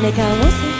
Monica Wilson.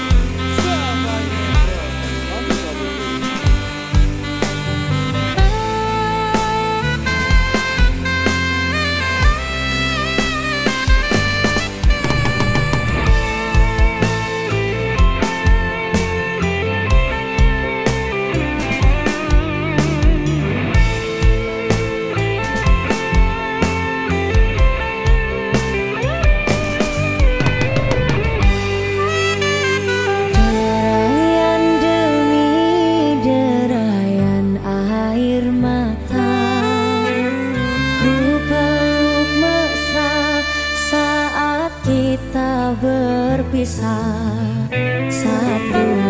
Satu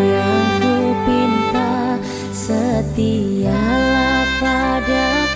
yang ku pinta Setialah padaku